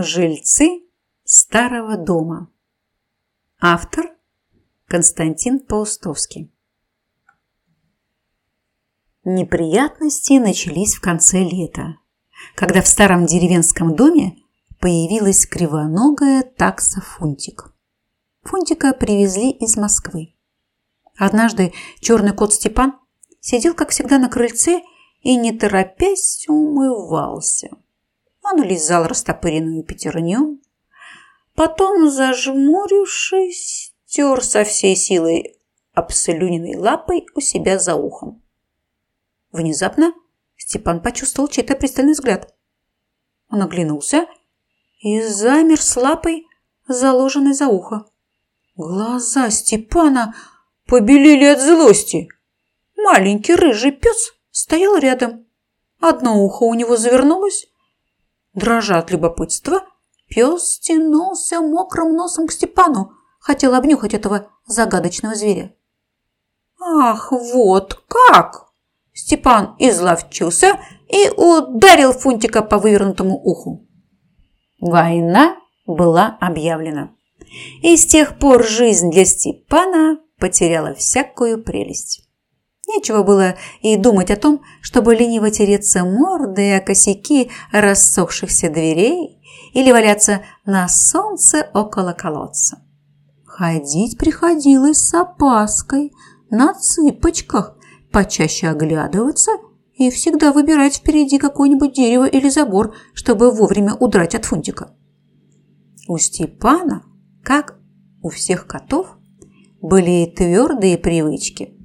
Жильцы старого дома. Автор Константин Паустовский. Неприятности начались в конце лета, когда в старом деревенском доме появилась кривоногая такса Фунтик. Фунтика привезли из Москвы. Однажды черный кот Степан сидел, как всегда, на крыльце и, не торопясь, умывался. Он лизал растопыренную пятерню, потом, зажмурившись, тер со всей силой обслюненной лапой у себя за ухом. Внезапно Степан почувствовал чей-то пристальный взгляд. Он оглянулся и замер с лапой, заложенной за ухо. Глаза Степана побелели от злости. Маленький рыжий пес стоял рядом. Одно ухо у него завернулось, Дрожа от любопытства, пес тянулся мокрым носом к Степану, хотел обнюхать этого загадочного зверя. «Ах, вот как!» Степан изловчился и ударил Фунтика по вывернутому уху. Война была объявлена. И с тех пор жизнь для Степана потеряла всякую прелесть. Нечего было и думать о том, чтобы лениво тереться мордой о косяки рассохшихся дверей или валяться на солнце около колодца. Ходить приходилось с опаской, на цыпочках, почаще оглядываться и всегда выбирать впереди какое-нибудь дерево или забор, чтобы вовремя удрать от фунтика. У Степана, как у всех котов, были твердые привычки –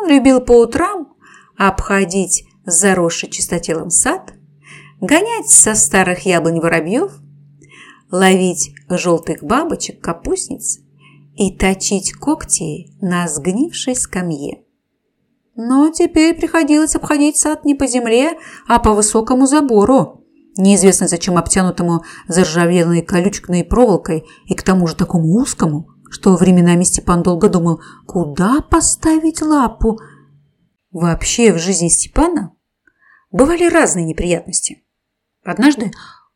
он любил по утрам обходить заросший чистотелом сад, гонять со старых яблонь воробьев, ловить желтых бабочек, капустниц и точить когти на сгнившей скамье. Но теперь приходилось обходить сад не по земле, а по высокому забору, неизвестно зачем обтянутому заржавленной колючкой проволокой и к тому же такому узкому, что временами Степан долго думал, куда поставить лапу. Вообще в жизни Степана бывали разные неприятности. Однажды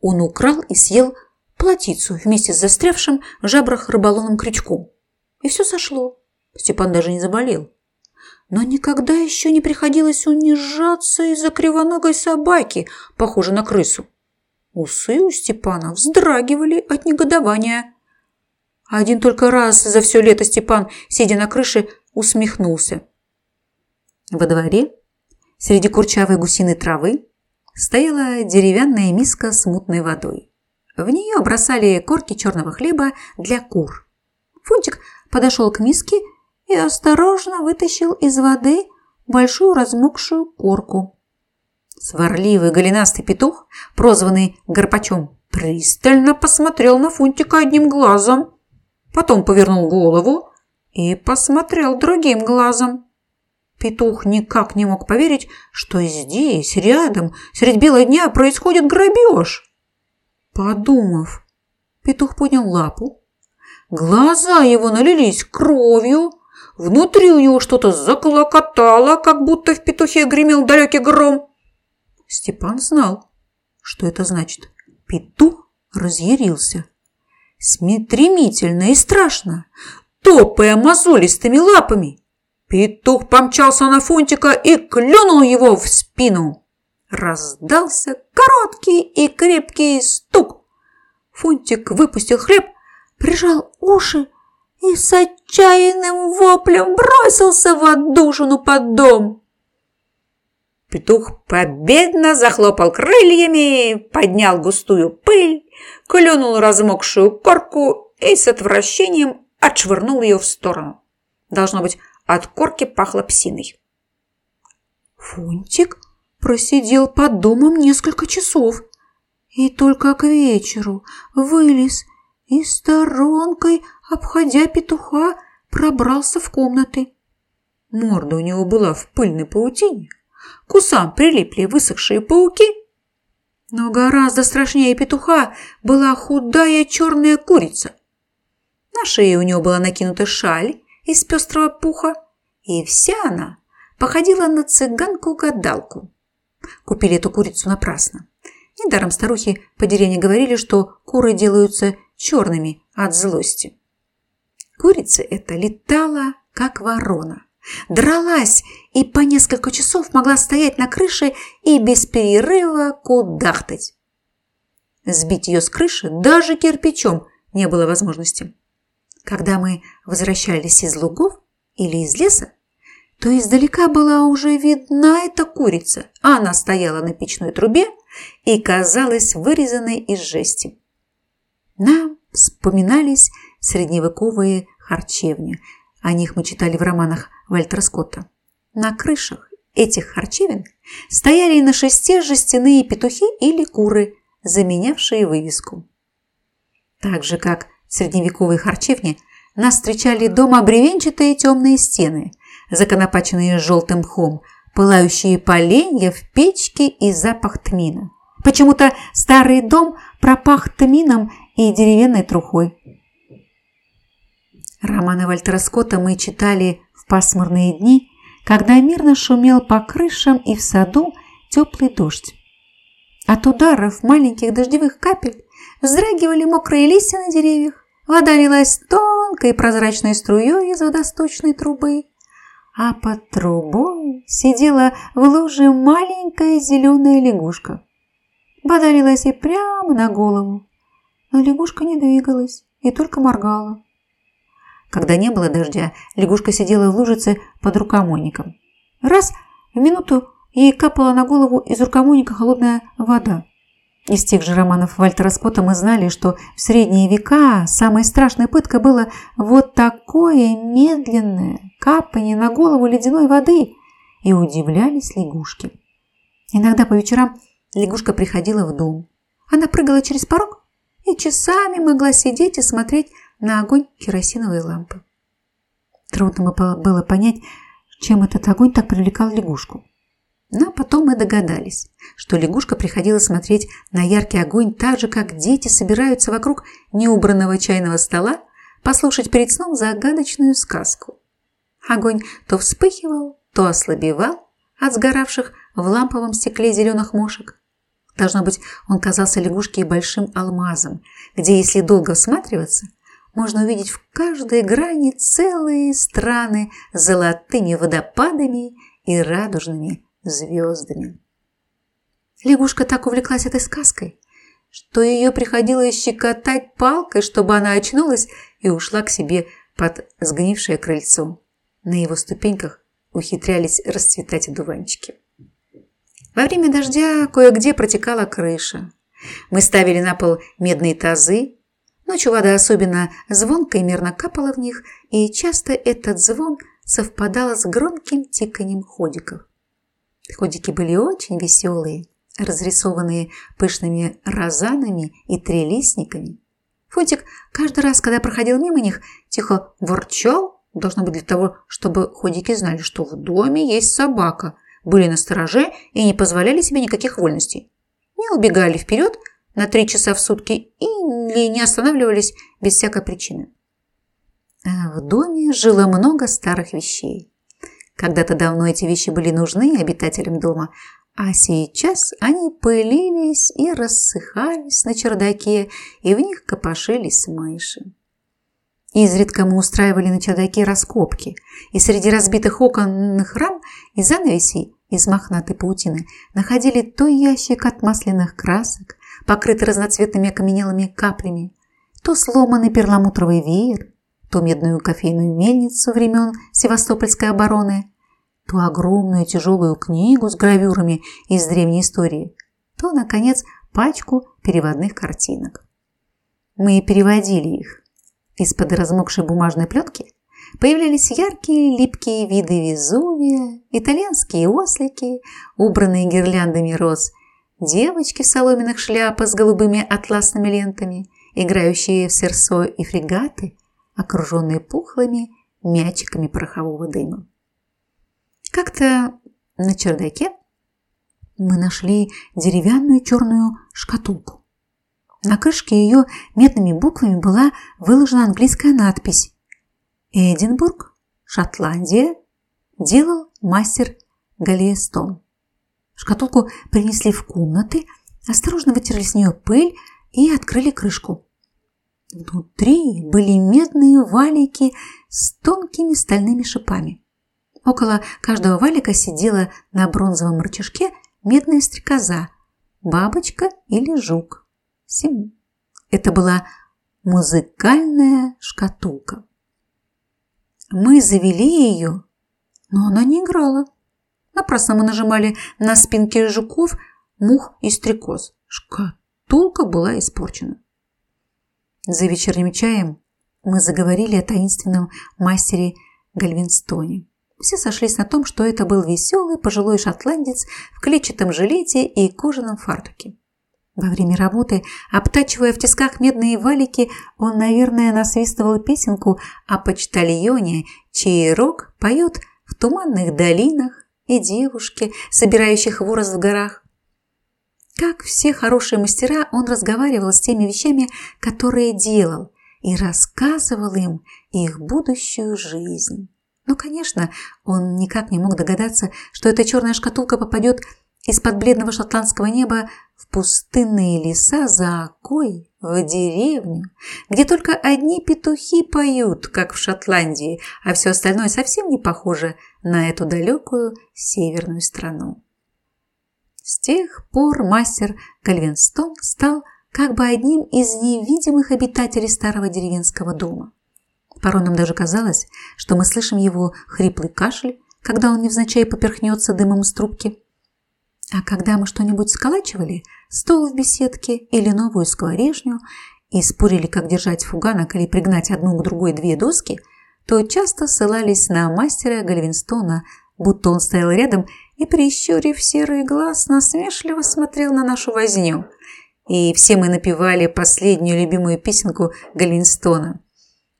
он украл и съел плотицу вместе с застрявшим в жабрах рыболовным крючком. И все сошло. Степан даже не заболел. Но никогда еще не приходилось унижаться из-за кривоногой собаки, похожей на крысу. Усы у Степана вздрагивали от негодования. Один только раз за все лето Степан, сидя на крыше, усмехнулся. Во дворе, среди курчавой гусиной травы, стояла деревянная миска с мутной водой. В нее бросали корки черного хлеба для кур. Фунтик подошел к миске и осторожно вытащил из воды большую размокшую корку. Сварливый голенастый петух, прозванный Горпачом, пристально посмотрел на Фунтика одним глазом потом повернул голову и посмотрел другим глазом. Петух никак не мог поверить, что здесь, рядом, средь бела дня происходит грабеж. Подумав, петух поднял лапу. Глаза его налились кровью, внутри у него что-то заклокотало, как будто в петухе гремел далекий гром. Степан знал, что это значит. Петух разъярился стремительно и страшно, топая мозолистыми лапами. Петух помчался на Фунтика и клюнул его в спину. Раздался короткий и крепкий стук. Фунтик выпустил хлеб, прижал уши и с отчаянным воплем бросился в отдушину под дом. Петух победно захлопал крыльями, поднял густую пыль, клюнул размокшую корку и с отвращением отшвырнул ее в сторону. Должно быть, от корки пахло псиной. Фунтик просидел под домом несколько часов и только к вечеру вылез и сторонкой, обходя петуха, пробрался в комнаты. Морда у него была в пыльной паутине, к усам прилипли высохшие пауки – но гораздо страшнее петуха была худая черная курица. На шее у него была накинута шаль из пестрого пуха, и вся она походила на цыганку-гадалку. Купили эту курицу напрасно. Недаром старухи по деревне говорили, что куры делаются черными от злости. Курица эта летала, как ворона, дралась и по несколько часов могла стоять на крыше и без перерыва кудахтать. Сбить ее с крыши даже кирпичом не было возможности. Когда мы возвращались из лугов или из леса, то издалека была уже видна эта курица. Она стояла на печной трубе и казалась вырезанной из жести. Нам вспоминались средневековые харчевни. О них мы читали в романах Вальтера Скотта. На крышах этих харчевин стояли на шесте жестяные петухи или куры, заменявшие вывеску. Так же, как в средневековой харчевне, нас встречали дома бревенчатые темные стены, законопаченные желтым мхом, пылающие поленья в печке и запах тмина. Почему-то старый дом пропах тмином и деревянной трухой. Романы Вальтера Скотта мы читали пасмурные дни, когда мирно шумел по крышам и в саду теплый дождь. От ударов маленьких дождевых капель вздрагивали мокрые листья на деревьях, вода лилась тонкой прозрачной струей из водосточной трубы, а под трубой сидела в луже маленькая зеленая лягушка. Вода лилась ей прямо на голову, но лягушка не двигалась и только моргала. Когда не было дождя, лягушка сидела в лужице под рукомойником. Раз в минуту ей капала на голову из рукомойника холодная вода. Из тех же романов Вальтера Скотта мы знали, что в средние века самой страшной пыткой было вот такое медленное капание на голову ледяной воды, и удивлялись лягушки. Иногда по вечерам лягушка приходила в дом. Она прыгала через порог и часами могла сидеть и смотреть на огонь керосиновой лампы. Трудно было понять, чем этот огонь так привлекал лягушку. Но потом мы догадались, что лягушка приходила смотреть на яркий огонь так же, как дети собираются вокруг неубранного чайного стола послушать перед сном загадочную сказку. Огонь то вспыхивал, то ослабевал от сгоравших в ламповом стекле зеленых мошек. Должно быть, он казался лягушке большим алмазом, где, если долго всматриваться, можно увидеть в каждой грани целые страны с золотыми водопадами и радужными звездами. Лягушка так увлеклась этой сказкой, что ее приходилось щекотать палкой, чтобы она очнулась и ушла к себе под сгнившее крыльцо. На его ступеньках ухитрялись расцветать одуванчики. Во время дождя кое-где протекала крыша. Мы ставили на пол медные тазы, Ночью вода особенно звонко и мерно капала в них, и часто этот звон совпадал с громким тиканьем ходиков. Ходики были очень веселые, разрисованные пышными розанами и трелистниками. Фунтик каждый раз, когда проходил мимо них, тихо ворчал, должно быть для того, чтобы ходики знали, что в доме есть собака, были на стороже и не позволяли себе никаких вольностей. Не убегали вперед, на три часа в сутки или не останавливались без всякой причины. А в доме жило много старых вещей. Когда-то давно эти вещи были нужны обитателям дома, а сейчас они пылились и рассыхались на чердаке, и в них копошились мыши. Изредка мы устраивали на чердаке раскопки, и среди разбитых оконных рам и занавесей из мохнатой паутины находили то ящик от масляных красок, покрытый разноцветными окаменелыми каплями, то сломанный перламутровый веер, то медную кофейную мельницу времен Севастопольской обороны, то огромную тяжелую книгу с гравюрами из древней истории, то, наконец, пачку переводных картинок. Мы переводили их. Из-под размокшей бумажной пленки появлялись яркие липкие виды Везувия, итальянские ослики, убранные гирляндами роз – девочки в соломенных шляпах с голубыми атласными лентами, играющие в серсо и фрегаты, окруженные пухлыми мячиками порохового дыма. Как-то на чердаке мы нашли деревянную черную шкатулку. На крышке ее медными буквами была выложена английская надпись «Эдинбург, Шотландия, делал мастер Галиестон». Шкатулку принесли в комнаты, осторожно вытерли с нее пыль и открыли крышку. Внутри были медные валики с тонкими стальными шипами. Около каждого валика сидела на бронзовом рычажке медная стрекоза, бабочка или жук. Сим. Это была музыкальная шкатулка. Мы завели ее, но она не играла. Напрасно мы нажимали на спинки жуков, мух и стрекоз. Шкатулка была испорчена. За вечерним чаем мы заговорили о таинственном мастере Гальвинстоне. Все сошлись на том, что это был веселый пожилой шотландец в клетчатом жилете и кожаном фартуке. Во время работы, обтачивая в тисках медные валики, он, наверное, насвистывал песенку о почтальоне, чей рок поет в туманных долинах и девушке, собирающей хворост в горах. Как все хорошие мастера, он разговаривал с теми вещами, которые делал, и рассказывал им их будущую жизнь. Но, конечно, он никак не мог догадаться, что эта черная шкатулка попадет из-под бледного шотландского неба в пустынные леса за окой, в деревню, где только одни петухи поют, как в Шотландии, а все остальное совсем не похоже на эту далекую северную страну. С тех пор мастер Кальвинстон стал как бы одним из невидимых обитателей старого деревенского дома. Порой нам даже казалось, что мы слышим его хриплый кашель, когда он невзначай поперхнется дымом из трубки. А когда мы что-нибудь сколачивали, стол в беседке или новую скворечню, и спорили, как держать фуганок или пригнать одну к другой две доски, то часто ссылались на мастера Гальвинстона, будто он стоял рядом и, прищурив серый глаз, насмешливо смотрел на нашу возню. И все мы напевали последнюю любимую песенку Гальвинстона –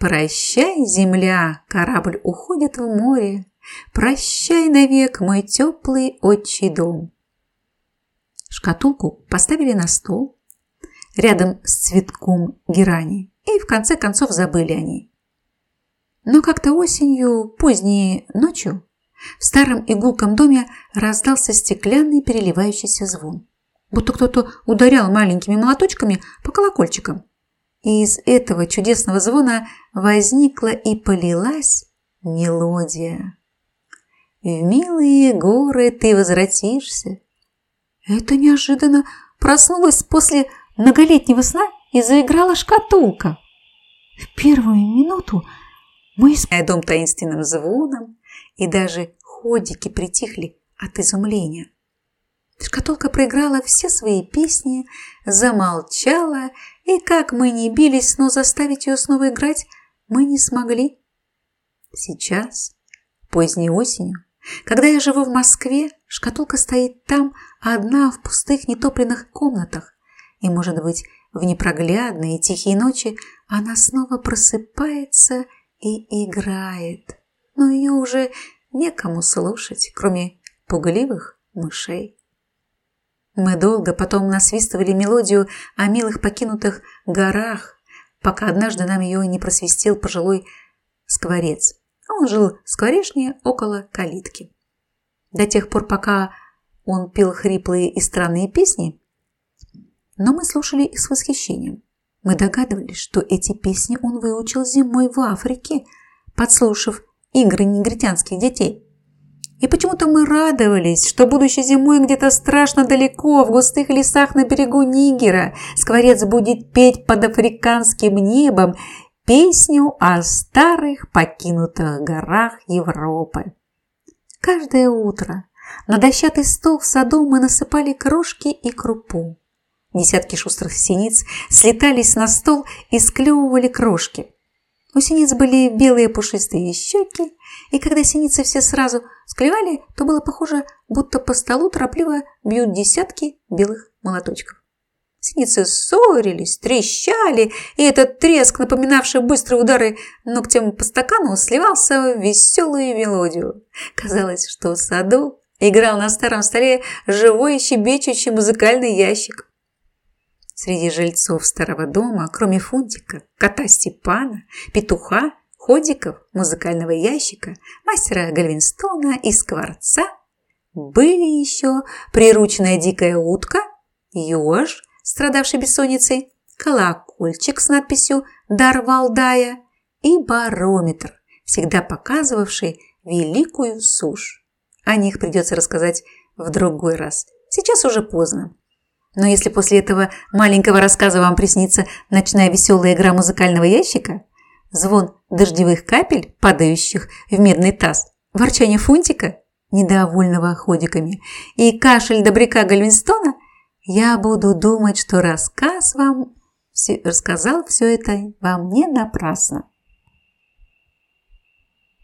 Прощай, земля, корабль уходит в море. Прощай навек мой теплый отчий дом. Шкатулку поставили на стол рядом с цветком герани и в конце концов забыли о ней. Но как-то осенью, поздней ночью, в старом игулком доме раздался стеклянный переливающийся звон, будто кто-то ударял маленькими молоточками по колокольчикам. И из этого чудесного звона возникла и полилась мелодия. В милые горы ты возвратишься. Это неожиданно проснулась после многолетнего сна и заиграла шкатулка. В первую минуту мы исполняя дом таинственным звоном, и даже ходики притихли от изумления. Шкатулка проиграла все свои песни, замолчала, и как мы не бились, но заставить ее снова играть мы не смогли. Сейчас, поздней осенью, когда я живу в Москве, шкатулка стоит там одна в пустых нетопленных комнатах, и, может быть, в непроглядные тихие ночи она снова просыпается и играет, но ее уже некому слушать, кроме пугливых мышей. Мы долго потом насвистывали мелодию о милых покинутых горах, пока однажды нам ее не просвистел пожилой скворец. Он жил в скворечне около калитки. До тех пор, пока он пел хриплые и странные песни, но мы слушали их с восхищением. Мы догадывались, что эти песни он выучил зимой в Африке, подслушав игры негритянских детей. И почему-то мы радовались, что будущей зимой где-то страшно далеко, в густых лесах на берегу Нигера, скворец будет петь под африканским небом песню о старых покинутых горах Европы. Каждое утро на дощатый стол в саду мы насыпали крошки и крупу. Десятки шустрых синиц слетались на стол и склевывали крошки – у синиц были белые пушистые щеки, и когда синицы все сразу склевали, то было похоже, будто по столу торопливо бьют десятки белых молоточков. Синицы ссорились, трещали, и этот треск, напоминавший быстрые удары ногтем по стакану, сливался в веселую мелодию. Казалось, что в саду играл на старом столе живой щебечущий музыкальный ящик. Среди жильцов старого дома, кроме Фунтика, кота Степана, петуха, ходиков, музыкального ящика, мастера Гальвинстона и скворца, были еще приручная дикая утка, еж, страдавший бессонницей, колокольчик с надписью «Дар Валдая» и барометр, всегда показывавший великую сушь. О них придется рассказать в другой раз. Сейчас уже поздно. Но если после этого маленького рассказа вам приснится ночная веселая игра музыкального ящика, звон дождевых капель, падающих в медный таз, ворчание фунтика, недовольного ходиками, и кашель добряка Гальвинстона, я буду думать, что рассказ вам рассказал все это вам не напрасно.